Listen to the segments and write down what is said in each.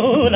Oh,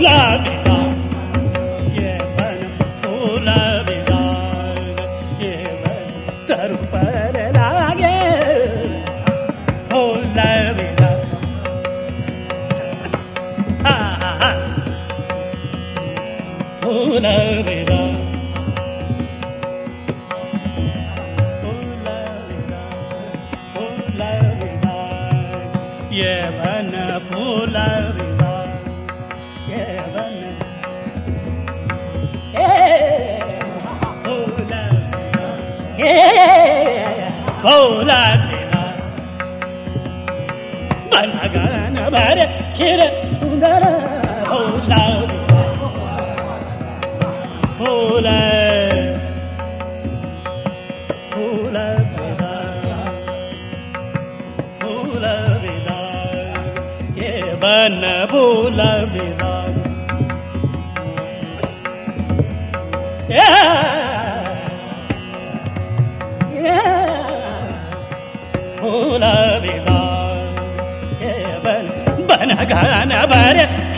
love. ए फूल विदा बन gun भर खिर सुंदर फूल फूल फूल विदा फूल विदा ये बन फूल विदा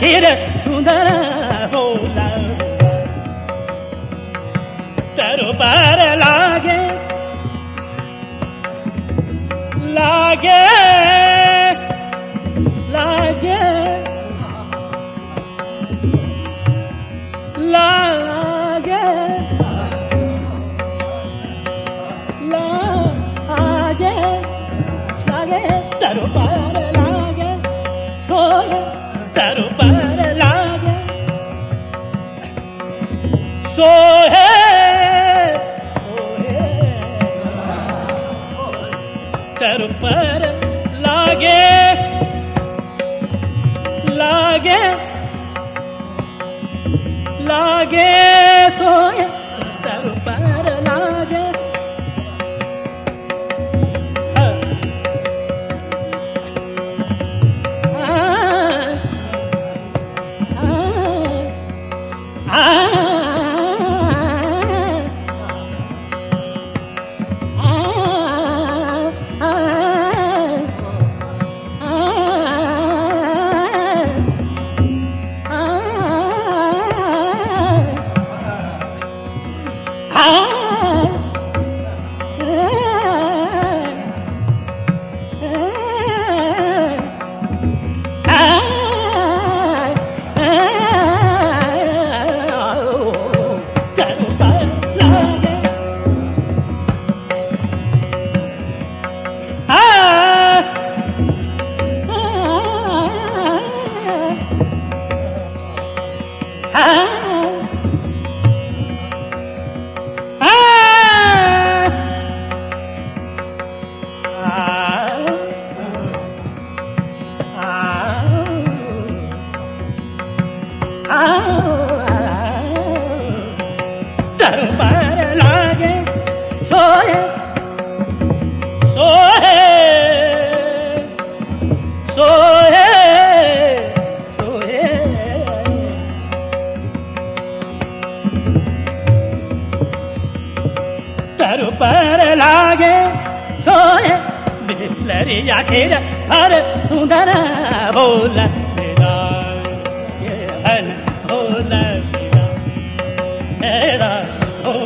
भर खीर सुंदर फूल तरु पर लागे लागे लागे लागे लागे लागे सोहे तर पर लागे लागे लागे सोए। Oh. दरबार लागे। सोए सोए सोए सोए दरबार लागे। सोए बिलरिया खीर हर सुंदर बोला। I,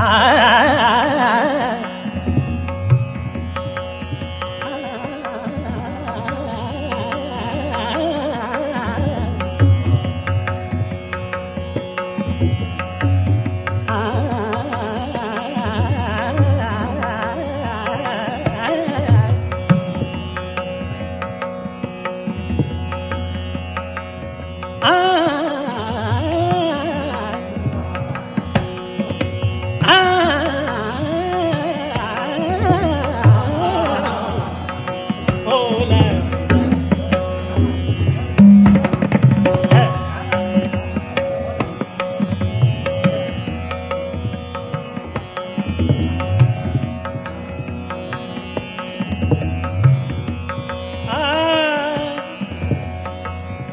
Ah. Ah.